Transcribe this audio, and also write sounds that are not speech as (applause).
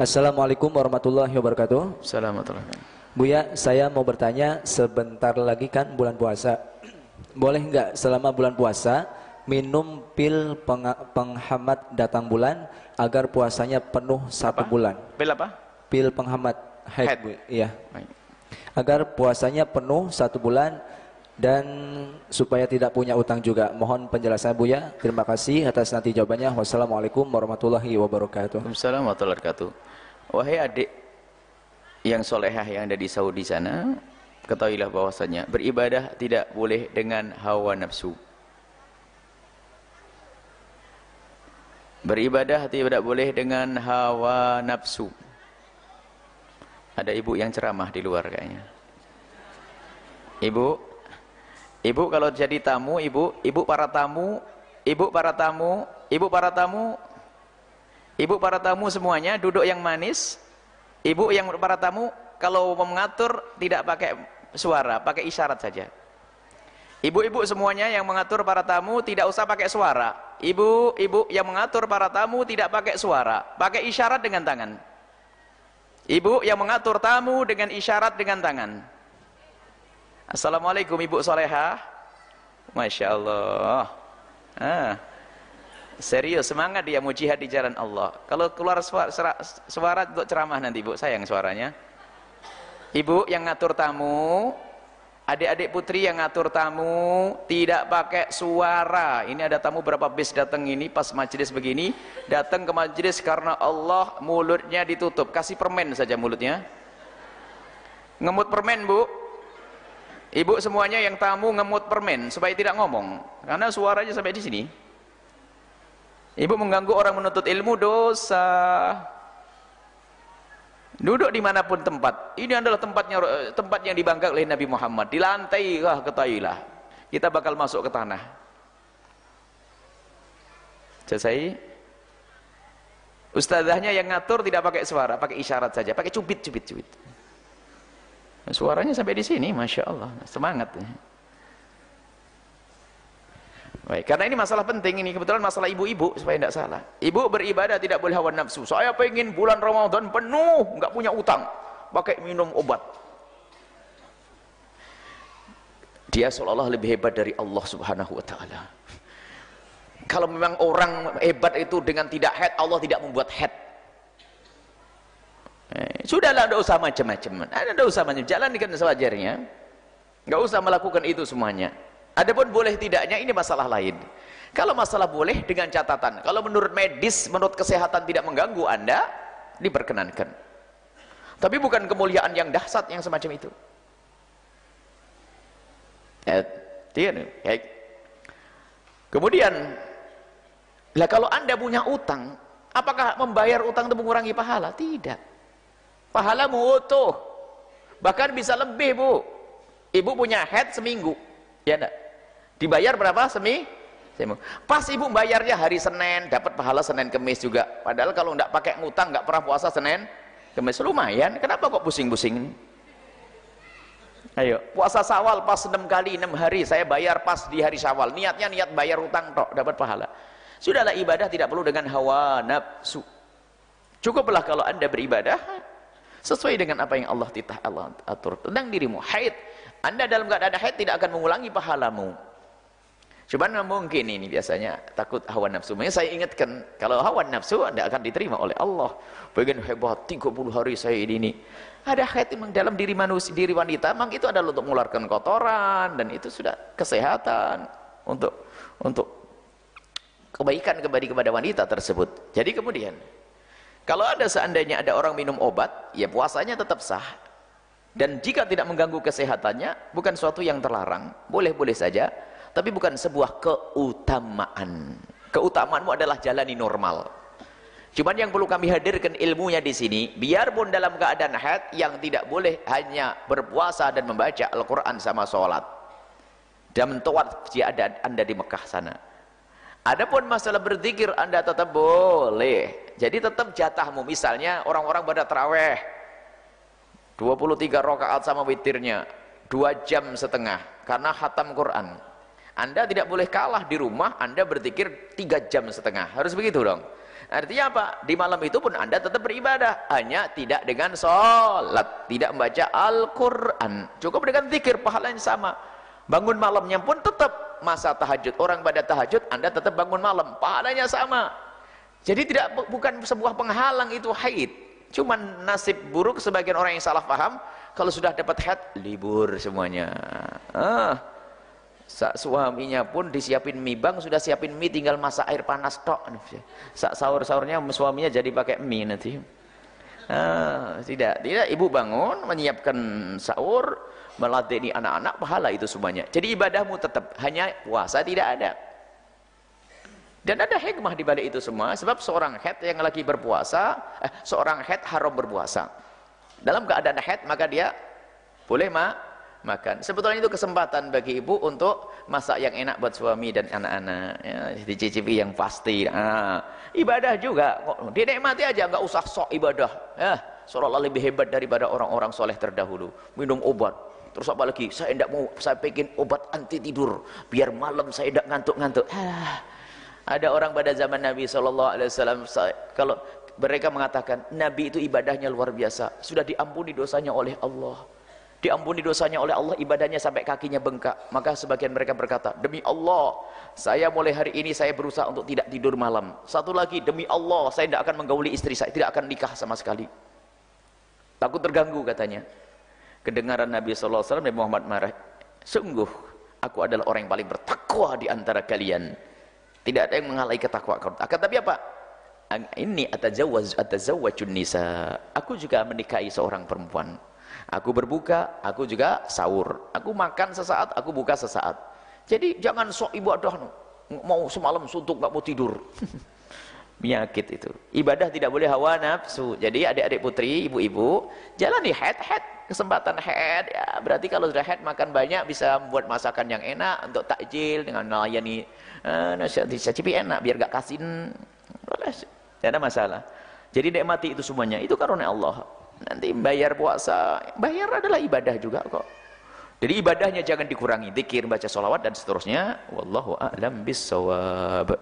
Assalamualaikum warahmatullahi wabarakatuh. Assalamualaikum. Buya, saya mau bertanya sebentar lagi kan bulan puasa. Boleh nggak selama bulan puasa minum pil peng- penghambat datang bulan agar puasanya penuh satu Apa? bulan? Pil apa? Pil penghambat haid, Haid. Bu. Iya. Baik. Agar puasanya penuh satu bulan dan supaya tidak punya utang juga. Mohon penjelasan Buya. Terima kasih atas nanti jawabannya. Wassalamualaikum warahmatullahi wabarakatuh. Waalaikumsalam warahmatullahi wabarakatuh. Wahai adik yang solehah yang ada di Saudi sana, ketahuilah bahwasanya beribadah tidak boleh dengan hawa nafsu. Beribadah tidak boleh dengan hawa nafsu. Ada ibu yang ceramah di luar kayaknya. Ibu, ibu kalau jadi tamu, ibu, ibu para tamu, ibu para tamu, ibu para tamu, ibu para tamu semuanya duduk yang manis. Ibu yang para tamu kalau mengatur tidak pakai suara, pakai isyarat saja. Ibu-ibu semuanya yang mengatur para tamu tidak usah pakai suara. Ibu-ibu yang mengatur para tamu tidak pakai suara, pakai isyarat dengan tangan. Ibu yang mengatur tamu dengan isyarat dengan tangan. Assalamualaikum Ibu Solehah. Masya Allah. Ah. Serius, semangat dia mau jihad di jalan Allah. Kalau keluar suara, suara, suara untuk ceramah nanti Ibu, sayang suaranya. Ibu yang ngatur tamu, adik-adik putri yang ngatur tamu, tidak pakai suara. Ini ada tamu berapa bis datang ini pas majelis begini, datang ke majelis karena Allah mulutnya ditutup. Kasih permen saja mulutnya. Ngemut permen Bu. Ibu semuanya yang tamu ngemut permen supaya tidak ngomong. Karena suaranya sampai di sini. Ibu mengganggu orang menuntut ilmu dosa. Duduk di mana pun tempat. Ini adalah tempatnya tempat yang dibanggakan oleh Nabi Muhammad. Di lantai kah ketahuilah. Kita bakal masuk ke tanah. Selesai. Ustazahnya yang ngatur tidak pakai suara, pakai isyarat saja, pakai cubit, cubit, cubit. Suaranya sampai di sini, masya Allah, semangat. Baik, karena ini masalah penting ini kebetulan masalah ibu-ibu supaya tidak salah. Ibu beribadah tidak boleh hawa nafsu. Saya pengen bulan Ramadan penuh, nggak punya utang, pakai minum obat. Dia seolah-olah lebih hebat dari Allah Subhanahu wa taala. Kalau memang orang hebat itu dengan tidak head, Allah tidak membuat head. Sudahlah, tidak usah macam-macam. Tidak usah macam, jalankan sewajarnya. Tidak usah melakukan itu semuanya. Adapun boleh tidaknya ini masalah lain. Kalau masalah boleh dengan catatan. Kalau menurut medis, menurut kesehatan tidak mengganggu Anda, diperkenankan. Tapi bukan kemuliaan yang dahsyat yang semacam itu. Ya, baik. Kemudian, lah kalau Anda punya utang, apakah membayar utang itu mengurangi pahala? Tidak. Pahalamu utuh. Bahkan bisa lebih, Bu. Ibu punya head seminggu. Ya enggak? Dibayar berapa? Semi? Seminggu. Pas ibu bayarnya hari Senin, dapat pahala Senin Kemis juga. Padahal kalau enggak pakai ngutang, enggak pernah puasa Senin, Kemis lumayan. Kenapa kok pusing-pusing? Ayo, puasa Sawal pas 6 kali 6 hari saya bayar pas di hari Syawal. Niatnya niat bayar utang tok dapat pahala. Sudahlah ibadah tidak perlu dengan hawa nafsu. Cukuplah kalau Anda beribadah sesuai dengan apa yang Allah titah Allah atur tentang dirimu. Haid, Anda dalam keadaan haid tidak akan mengulangi pahalamu. Cuman mungkin ini biasanya takut hawa nafsu. Makanya saya ingatkan, kalau hawa nafsu Anda akan diterima oleh Allah. Pengen hebat 30 hari saya ini. ini. Ada haid memang dalam diri manusia, diri wanita, memang itu adalah untuk mengeluarkan kotoran dan itu sudah kesehatan untuk untuk kebaikan kembali kepada wanita tersebut. Jadi kemudian kalau ada seandainya ada orang minum obat, ya puasanya tetap sah. Dan jika tidak mengganggu kesehatannya, bukan suatu yang terlarang, boleh-boleh saja tapi bukan sebuah keutamaan. Keutamaanmu adalah jalani normal. Cuman yang perlu kami hadirkan ilmunya di sini, biarpun dalam keadaan haid yang tidak boleh hanya berpuasa dan membaca Al-Qur'an sama sholat. Dan mentawat jika ada Anda di Mekah sana. Adapun masalah berzikir Anda tetap boleh. Jadi tetap jatahmu misalnya orang-orang pada terawih 23 rakaat sama witirnya 2 jam setengah karena khatam Quran anda tidak boleh kalah di rumah, Anda berzikir tiga jam setengah. Harus begitu dong. Artinya apa? Di malam itu pun Anda tetap beribadah, hanya tidak dengan sholat, tidak membaca Al-Quran. Cukup dengan zikir, pahalanya sama. Bangun malamnya pun tetap masa tahajud. Orang pada tahajud, Anda tetap bangun malam, pahalanya sama. Jadi tidak bukan sebuah penghalang itu haid. Cuman nasib buruk sebagian orang yang salah paham, kalau sudah dapat haid, libur semuanya. Ah, suaminya pun disiapin mie bang, sudah siapin mie tinggal masak air panas tok. Sak sahur-sahurnya suaminya jadi pakai mie nanti. Ah, tidak, tidak ibu bangun menyiapkan sahur, melatih anak-anak pahala itu semuanya. Jadi ibadahmu tetap hanya puasa tidak ada. Dan ada hikmah di balik itu semua sebab seorang head yang lagi berpuasa, eh, seorang head haram berpuasa. Dalam keadaan head maka dia boleh ma makan. Sebetulnya itu kesempatan bagi ibu untuk masak yang enak buat suami dan anak-anak. Ya, dicicipi yang pasti. Nah, ibadah juga. Dinikmati aja, nggak usah sok ibadah. Ya, seolah lebih hebat daripada orang-orang soleh terdahulu. Minum obat. Terus apa lagi? Saya tidak mau, saya bikin obat anti tidur. Biar malam saya tidak ngantuk-ngantuk. Ah, ada orang pada zaman Nabi SAW, kalau mereka mengatakan, Nabi itu ibadahnya luar biasa. Sudah diampuni dosanya oleh Allah diampuni dosanya oleh Allah ibadahnya sampai kakinya bengkak. Maka sebagian mereka berkata demi Allah saya mulai hari ini saya berusaha untuk tidak tidur malam. Satu lagi demi Allah saya tidak akan menggauli istri saya tidak akan nikah sama sekali. Takut terganggu katanya. Kedengaran Nabi SAW Nabi Muhammad marah sungguh aku adalah orang yang paling bertakwa di antara kalian. Tidak ada yang menghalangi ketakwaan akan tapi apa? Ini atazawwaj atazawwajun nisa. Aku juga menikahi seorang perempuan Aku berbuka, aku juga sahur. Aku makan sesaat, aku buka sesaat. Jadi jangan sok ibadah mau semalam suntuk gak mau tidur. (laughs) Penyakit itu. Ibadah tidak boleh hawa nafsu. Jadi adik-adik putri, ibu-ibu, jalani head-head kesempatan head ya berarti kalau sudah head makan banyak bisa membuat masakan yang enak untuk takjil dengan melayani uh, nasihat cipi enak biar gak kasin tidak ada masalah jadi nikmati itu semuanya itu karunia Allah nanti bayar puasa. Bayar adalah ibadah juga kok. Jadi ibadahnya jangan dikurangi. Zikir baca sholawat dan seterusnya. Wallahu a'lam bissawab